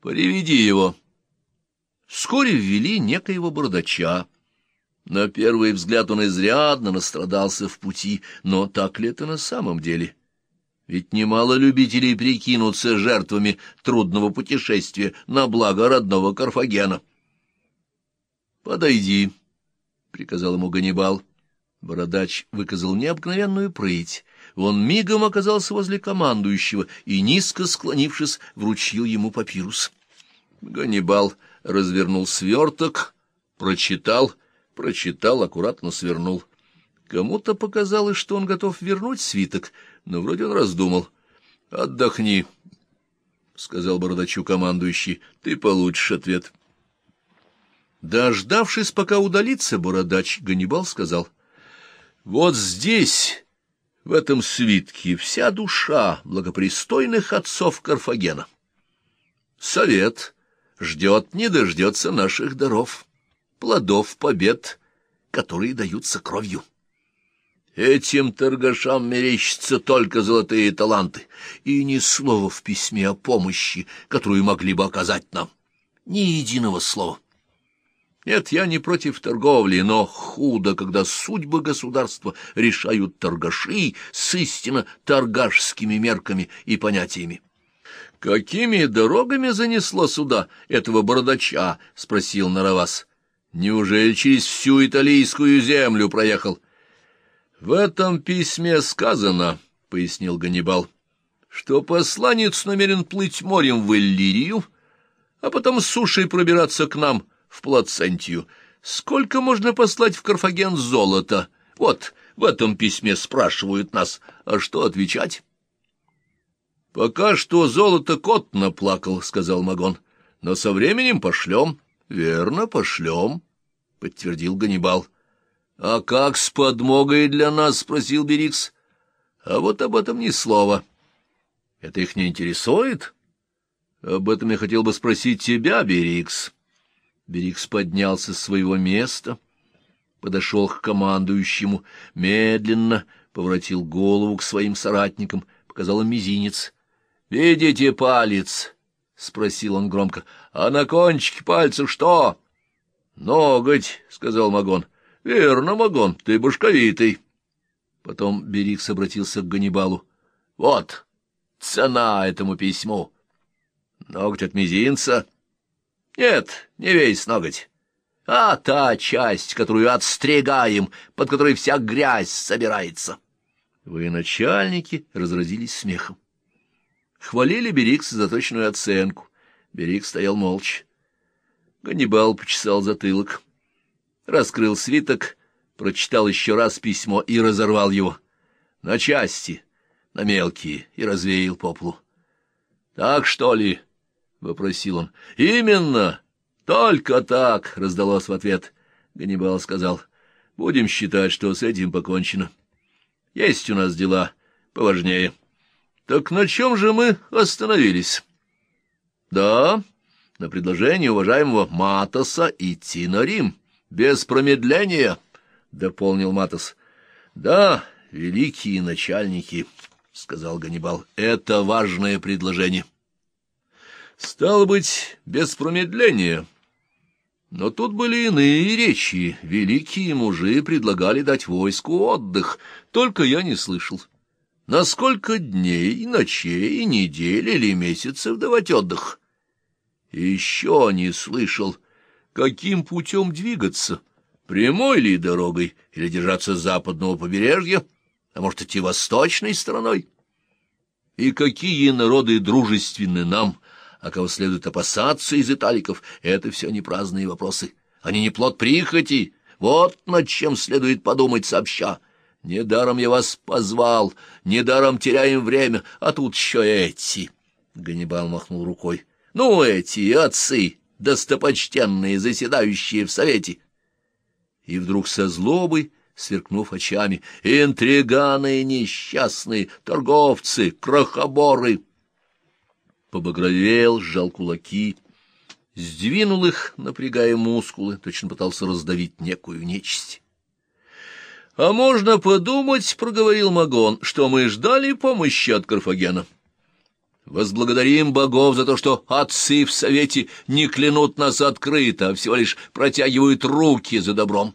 Приведи его. Вскоре ввели некоего бородача. На первый взгляд он изрядно настрадался в пути, но так ли это на самом деле? Ведь немало любителей прикинуться жертвами трудного путешествия на благо родного Карфагена. «Подойди», — приказал ему Ганнибал. Бородач выказал необыкновенную прыть. Он мигом оказался возле командующего и, низко склонившись, вручил ему папирус. Ганнибал развернул сверток, прочитал, прочитал, аккуратно свернул. Кому-то показалось, что он готов вернуть свиток, но вроде он раздумал. — Отдохни, — сказал бородачу командующий, — ты получишь ответ. Дождавшись, пока удалится бородач, Ганнибал сказал, — Вот здесь, в этом свитке, вся душа благопристойных отцов Карфагена. Совет ждет, не дождется наших даров, плодов побед, которые даются кровью. Этим торгашам мерещатся только золотые таланты, и ни слова в письме о помощи, которую могли бы оказать нам. Ни единого слова. Нет, я не против торговли, но худо, когда судьбы государства решают торгаши с истинно торгашскими мерками и понятиями. — Какими дорогами занесло сюда этого бородача? — спросил Наравас. — Неужели через всю италийскую землю проехал? — В этом письме сказано, — пояснил Ганнибал, — что посланец намерен плыть морем в Иллирию, а потом с сушей пробираться к нам — в Плацентию. Сколько можно послать в Карфаген золота? Вот, в этом письме спрашивают нас, а что отвечать? — Пока что золото кот наплакал, — сказал Магон, — но со временем пошлем. — Верно, пошлем, — подтвердил Ганнибал. — А как с подмогой для нас? — спросил Берикс. — А вот об этом ни слова. — Это их не интересует? — Об этом я хотел бы спросить тебя, Берикс. Берикс поднялся с своего места, подошел к командующему, медленно поворотил голову к своим соратникам, показал им мизинец. — Видите палец? — спросил он громко. — А на кончике пальца что? — Ноготь, — сказал Магон. — Верно, Магон, ты башковитый. Потом Берикс обратился к Ганнибалу. — Вот цена этому письму. Ноготь от мизинца — нет, не весь ноготь, а та часть, которую отстригаем, под которой вся грязь собирается. Вы, начальники, разразились смехом. Хвалили Берикса за точную оценку. Берик стоял молча. Ганнибал почесал затылок, раскрыл свиток, прочитал еще раз письмо и разорвал его на части, на мелкие, и развеял по полу. — Так что ли? —— вопросил он. — Именно! Только так! — раздалось в ответ. Ганнибал сказал. — Будем считать, что с этим покончено. Есть у нас дела поважнее. Так на чем же мы остановились? — Да, на предложение уважаемого Матоса идти на Рим. Без промедления, — дополнил Матос. — Да, великие начальники, — сказал Ганнибал, — это важное предложение. — Стало быть, без промедления. Но тут были иные речи. Великие мужи предлагали дать войску отдых, только я не слышал. На сколько дней, ночей, недель или месяцев давать отдых? еще не слышал, каким путем двигаться, прямой ли дорогой или держаться западного побережья, а может идти восточной стороной. И какие народы дружественны нам — а кого следует опасаться из италиков, это все не праздные вопросы. Они не плод прихоти. Вот над чем следует подумать сообща. Недаром я вас позвал, недаром теряем время, а тут еще эти. Ганнибал махнул рукой. Ну, эти отцы, достопочтенные, заседающие в совете. И вдруг со злобой сверкнув очами, интриганы несчастные, торговцы, крохоборы — побагровел, сжал кулаки, сдвинул их, напрягая мускулы, точно пытался раздавить некую нечисть. — А можно подумать, — проговорил Магон, — что мы ждали помощи от Карфагена. Возблагодарим богов за то, что отцы в совете не клянут нас открыто, а всего лишь протягивают руки за добром.